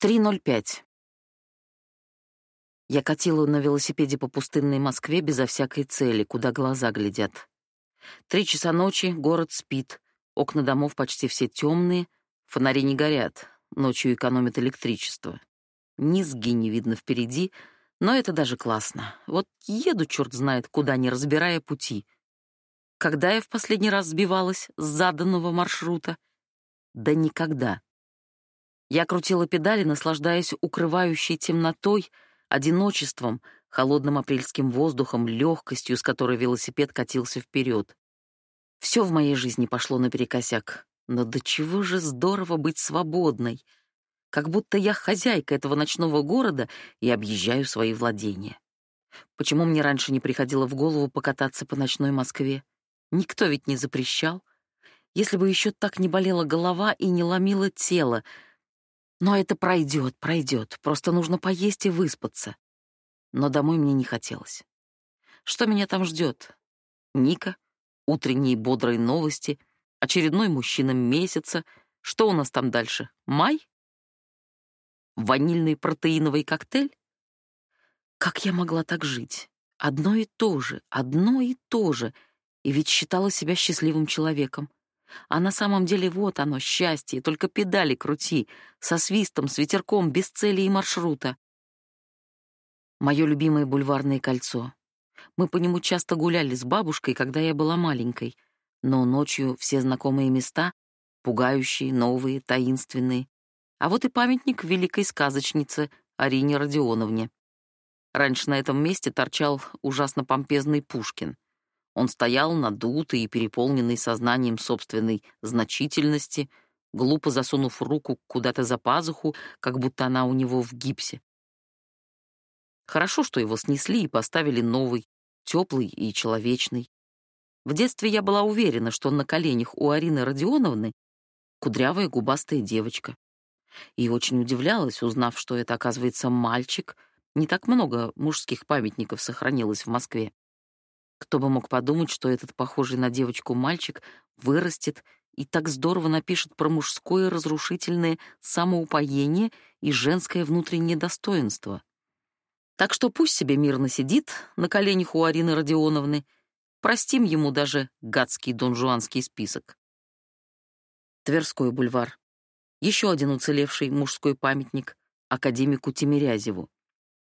3.05. Я катила на велосипеде по пустынной Москве безо всякой цели, куда глаза глядят. Три часа ночи, город спит, окна домов почти все темные, фонари не горят, ночью экономят электричество. Низги не видно впереди, но это даже классно. Вот еду черт знает куда, не разбирая пути. Когда я в последний раз сбивалась с заданного маршрута? Да никогда. Я крутила педали, наслаждаясь укрывающей темнотой, одиночеством, холодным апрельским воздухом, легкостью, с которой велосипед катился вперед. Все в моей жизни пошло наперекосяк. Но до чего же здорово быть свободной. Как будто я хозяйка этого ночного города и объезжаю свои владения. Почему мне раньше не приходило в голову покататься по ночной Москве? Никто ведь не запрещал. Если бы еще так не болела голова и не ломило тело, но это пройдет, пройдет. Просто нужно поесть и выспаться. Но домой мне не хотелось. Что меня там ждет? Ника, утренние бодрые новости, очередной мужчина месяца. Что у нас там дальше? Май? Ванильный протеиновый коктейль? Как я могла так жить? Одно и то же, одно и то же. И ведь считала себя счастливым человеком. А на самом деле вот оно, счастье, только педали крути, со свистом, с ветерком, без цели и маршрута. Мое любимое бульварное кольцо. Мы по нему часто гуляли с бабушкой, когда я была маленькой, но ночью все знакомые места, пугающие, новые, таинственные. А вот и памятник великой сказочнице Арине Родионовне. Раньше на этом месте торчал ужасно помпезный Пушкин — он стоял надутый и переполненный сознанием собственной значительности, глупо засунув руку куда-то за пазуху, как будто она у него в гипсе. Хорошо, что его снесли и поставили новый, теплый и человечный. В детстве я была уверена, что на коленях у Арины Родионовны кудрявая губастая девочка. И очень удивлялась, узнав, что это, оказывается, мальчик. Не так много мужских памятников сохранилось в Москве. Кто бы мог подумать, что этот похожий на девочку мальчик вырастет и так здорово напишет про мужское разрушительное самоупоение и женское внутреннее достоинство. Так что пусть себе мирно сидит на коленях у Арины Родионовны, простим ему даже гадский донжуанский список. Тверской бульвар. Еще один уцелевший мужской памятник академику Тимирязеву.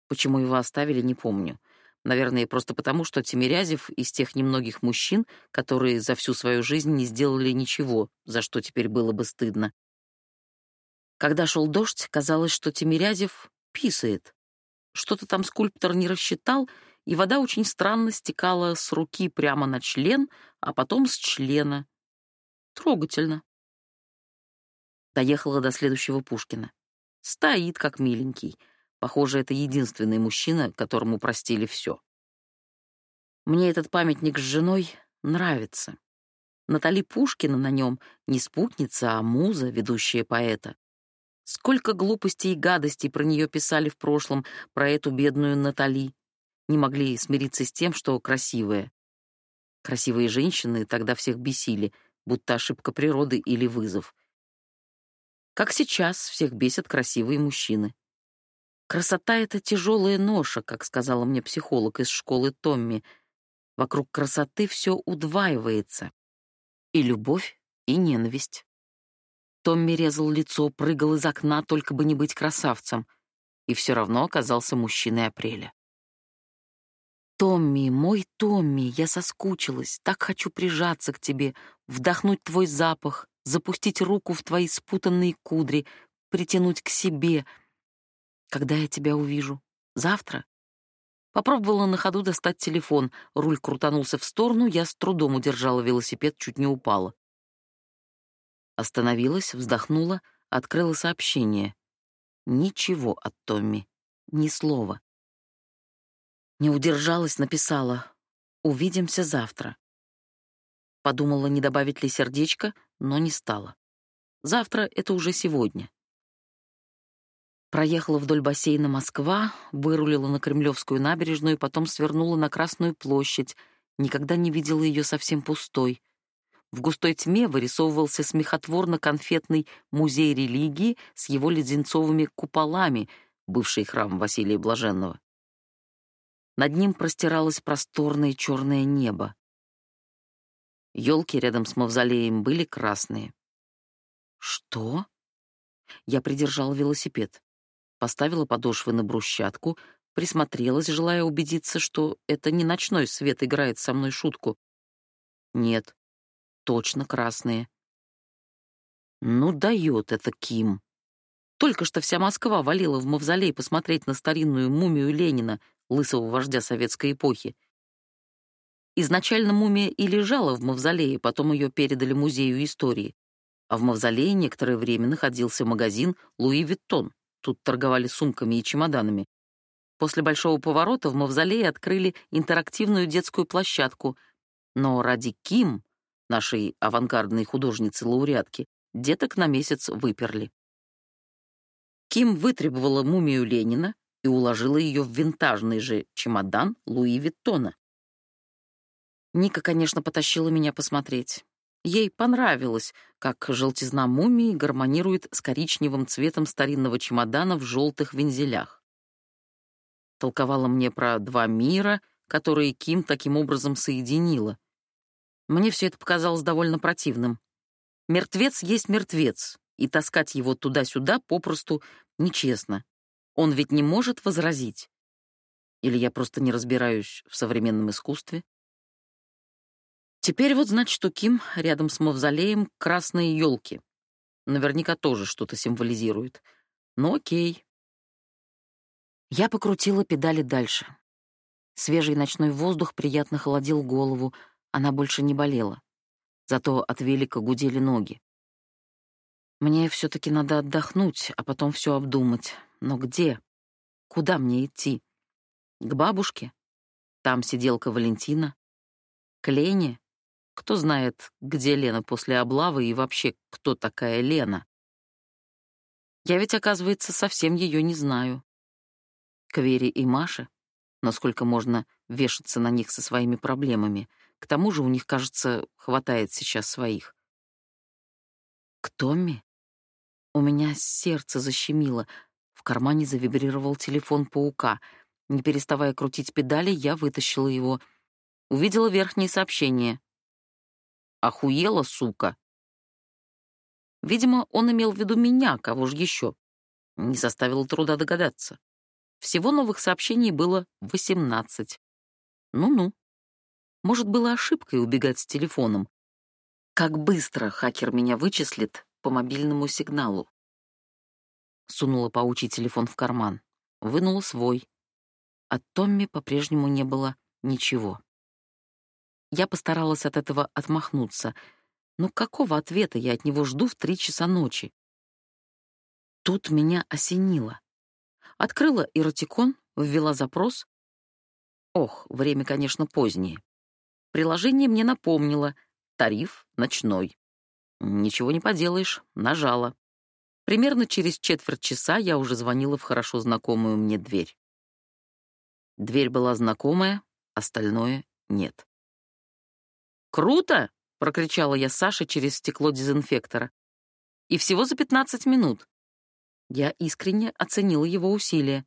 Почему его оставили, не помню. Наверное, просто потому, что Тимирязев из тех немногих мужчин, которые за всю свою жизнь не сделали ничего, за что теперь было бы стыдно. Когда шел дождь, казалось, что Тимирязев писает. Что-то там скульптор не рассчитал, и вода очень странно стекала с руки прямо на член, а потом с члена. Трогательно. Доехала до следующего Пушкина. Стоит, как миленький — Похоже, это единственный мужчина, которому простили все. Мне этот памятник с женой нравится. Натали Пушкина на нем не спутница, а муза, ведущая поэта. Сколько глупостей и гадостей про нее писали в прошлом, про эту бедную Натали. Не могли смириться с тем, что красивая. Красивые женщины тогда всех бесили, будто ошибка природы или вызов. Как сейчас всех бесят красивые мужчины. Красота — это тяжелая ноша, как сказала мне психолог из школы Томми. Вокруг красоты все удваивается. И любовь, и ненависть. Томми резал лицо, прыгал из окна, только бы не быть красавцем. И все равно оказался мужчиной апреля. «Томми, мой Томми, я соскучилась, так хочу прижаться к тебе, вдохнуть твой запах, запустить руку в твои спутанные кудри, притянуть к себе — когда я тебя увижу? Завтра? Попробовала на ходу достать телефон. Руль крутанулся в сторону, я с трудом удержала велосипед, чуть не упала. Остановилась, вздохнула, открыла сообщение. Ничего от Томми, ни слова. Не удержалась, написала: "Увидимся завтра". Подумала, не добавить ли сердечко, но не стала. Завтра это уже сегодня. Проехала вдоль бассейна Москва, вырулила на Кремлевскую набережную, потом свернула на Красную площадь. Никогда не видела ее совсем пустой. В густой тьме вырисовывался смехотворно-конфетный музей религии с его леденцовыми куполами, бывший храм Василия Блаженного. Над ним простиралось просторное черное небо. Елки рядом с мавзолеем были красные. Что? Я придержала велосипед, поставила подошвы на брусчатку, присмотрелась, желая убедиться, что это не ночной свет играет со мной шутку. Нет, точно красные. Ну, дает это Ким. Только что вся Москва валила в мавзолей посмотреть на старинную мумию Ленина, лысого вождя советской эпохи. Изначально мумия и лежала в мавзолее, потом ее передали музею истории. А в мавзолее некоторое время находился магазин «Луи Виттон». Тут торговали сумками и чемоданами. После большого поворота в мавзолее открыли интерактивную детскую площадку. Но ради Ким, нашей авангардной художницы-лауреатки, деток на месяц выперли. Ким вытребовала мумию Ленина и уложила ее в винтажный же чемодан Луи Виттона. Ника, конечно, потащила меня посмотреть. Ей понравилось, как желтизна мумии гармонирует с коричневым цветом старинного чемодана в желтых вензелях. Толковала мне про два мира, которые Ким таким образом соединила. Мне все это показалось довольно противным. Мертвец есть мертвец, и таскать его туда-сюда попросту нечестно. Он ведь не может возразить. Или я просто не разбираюсь в современном искусстве? Теперь вот значит, что Ким рядом с мавзолеем красные елки. Наверняка тоже что-то символизирует. Ну окей. Я покрутила педали дальше. Свежий ночной воздух приятно холодил голову, она больше не болела. Зато от велика гудели ноги. Мне все-таки надо отдохнуть, а потом все обдумать. Но где? Куда мне идти? К бабушке? Там сиделка Валентина. К Лене? Кто знает, где Лена после облавы и вообще, кто такая Лена? Я ведь, оказывается, совсем ее не знаю. К и Маше? Насколько можно вешаться на них со своими проблемами? К тому же у них, кажется, хватает сейчас своих. К Томми? У меня сердце защемило. В кармане завибрировал телефон паука. Не переставая крутить педали, я вытащила его. Увидела верхнее сообщение. «Охуела, сука!» Видимо, он имел в виду меня, кого же еще. Не составило труда догадаться. Всего новых сообщений было восемнадцать. Ну-ну. Может, было ошибкой убегать с телефоном. Как быстро хакер меня вычислит, по мобильному сигналу. Сунула паучий телефон в карман, вынула свой. От Томми по-прежнему не было ничего. Я постаралась от этого отмахнуться. Но какого ответа я от него жду в три часа ночи? Тут меня осенило. Открыла эротикон, ввела запрос. Ох, время, конечно, позднее. Приложение мне напомнило. Тариф ночной. Ничего не поделаешь, нажала. Примерно через четверть часа я уже звонила в хорошо знакомую мне дверь. Дверь была знакомая, остальное — нет. «Круто!» — прокричала я Саше через стекло дезинфектора. «И всего за 15 минут». Я искренне оценила его усилия.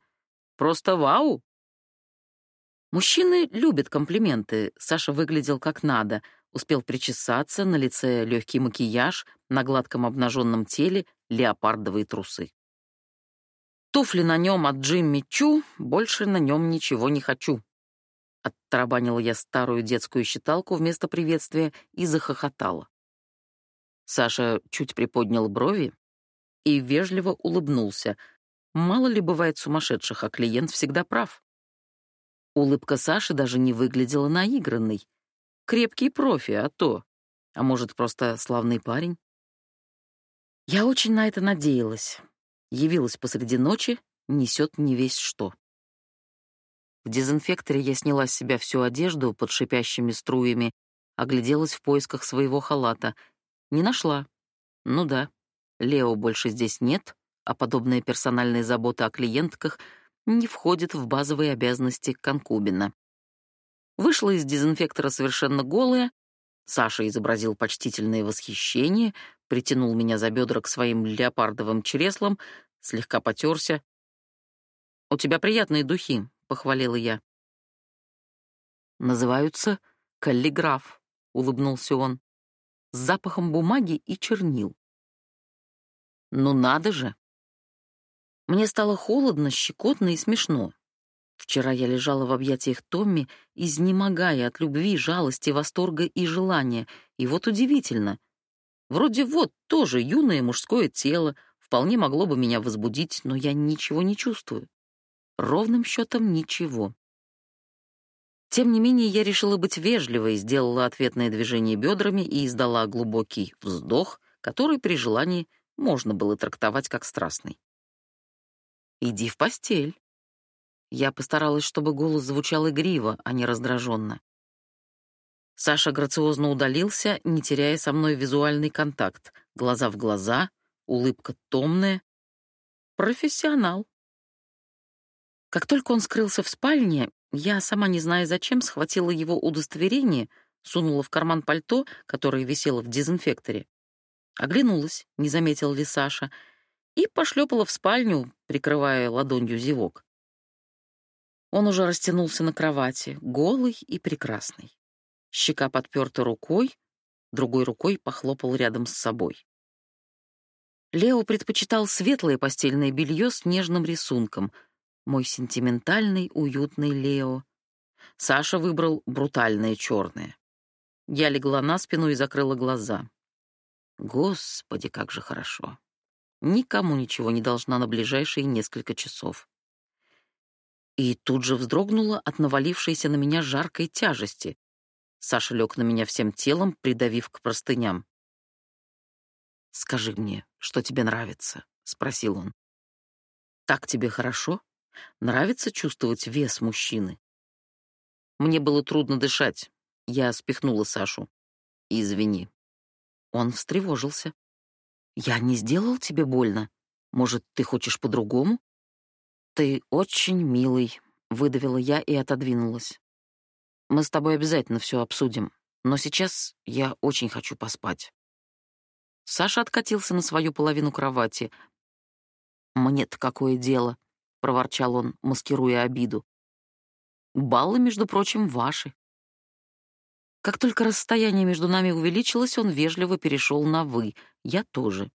«Просто вау!» Мужчины любят комплименты. Саша выглядел как надо — Успел причесаться, на лице легкий макияж, на гладком обнаженном теле леопардовые трусы. Туфли на нем от Джимми Чу, больше на нем ничего не хочу. Оттарабанила я старую детскую считалку вместо приветствия и захохотала. Саша чуть приподнял брови и вежливо улыбнулся. Мало ли бывает сумасшедших, а клиент всегда прав. Улыбка Саши даже не выглядела наигранной. Крепкий профи, а то. А может, просто славный парень? Я очень на это надеялась. Явилась посреди ночи, несет не весь что. В дезинфекторе я сняла с себя всю одежду под шипящими струями, огляделась в поисках своего халата. Не нашла. Ну да, Лео больше здесь нет, а подобная персональная забота о клиентках не входит в базовые обязанности конкубина. Вышла из дезинфектора совершенно голая, Саша изобразил почтительное восхищение, притянул меня за бедра к своим леопардовым чреслам, слегка потерся. «У тебя приятные духи», — похвалила я. «Называются каллиграф», — улыбнулся он, «с запахом бумаги и чернил». «Ну надо же!» Мне стало холодно, щекотно и смешно. Вчера я лежала в объятиях Томми, изнемогая от любви, жалости, восторга и желания. И вот удивительно. Вроде вот тоже юное мужское тело, вполне могло бы меня возбудить, но я ничего не чувствую. Ровным счетом ничего. Тем не менее, я решила быть вежливой, сделала ответное движение бедрами и издала глубокий вздох, который при желании можно было трактовать как страстный. «Иди в постель». Я постаралась, чтобы голос звучал игриво, а не раздраженно. Саша грациозно удалился, не теряя со мной визуальный контакт. Глаза в глаза, улыбка томная. Профессионал. Как только он скрылся в спальне, я, сама не зная зачем, схватила его удостоверение, сунула в карман пальто, которое висело в дезинфекторе. Оглянулась, не заметил ли Саша, и пошлепала в спальню, прикрывая ладонью зевок. Он уже растянулся на кровати, голый и прекрасный. Щека подперта рукой, другой рукой похлопал рядом с собой. Лео предпочитал светлое постельное белье с нежным рисунком. Мой сентиментальный, уютный Лео. Саша выбрал брутальное черное. Я легла на спину и закрыла глаза. Господи, как же хорошо. Никому ничего не должна на ближайшие несколько часов и тут же вздрогнула от навалившейся на меня жаркой тяжести. Саша лег на меня всем телом, придавив к простыням. «Скажи мне, что тебе нравится?» — спросил он. «Так тебе хорошо? Нравится чувствовать вес мужчины?» Мне было трудно дышать. Я спихнула Сашу. «Извини». Он встревожился. «Я не сделал тебе больно? Может, ты хочешь по-другому?» «Ты очень милый», — выдавила я и отодвинулась. «Мы с тобой обязательно все обсудим, но сейчас я очень хочу поспать». Саша откатился на свою половину кровати. «Мне-то какое дело?» — проворчал он, маскируя обиду. «Баллы, между прочим, ваши». Как только расстояние между нами увеличилось, он вежливо перешел на «вы». Я тоже.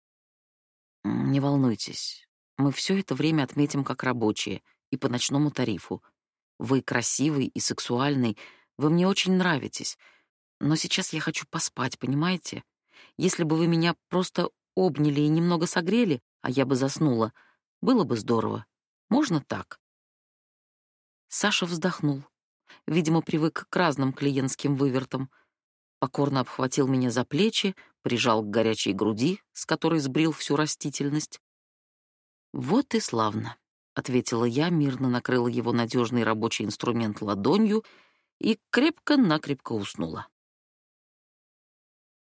«Не волнуйтесь, мы все это время отметим как рабочие и по ночному тарифу. Вы красивый и сексуальный, вы мне очень нравитесь. Но сейчас я хочу поспать, понимаете? Если бы вы меня просто обняли и немного согрели, а я бы заснула, было бы здорово. Можно так?» Саша вздохнул. Видимо, привык к разным клиентским вывертам. Покорно обхватил меня за плечи, прижал к горячей груди, с которой сбрил всю растительность, «Вот и славно», — ответила я, мирно накрыла его надежный рабочий инструмент ладонью и крепко-накрепко уснула.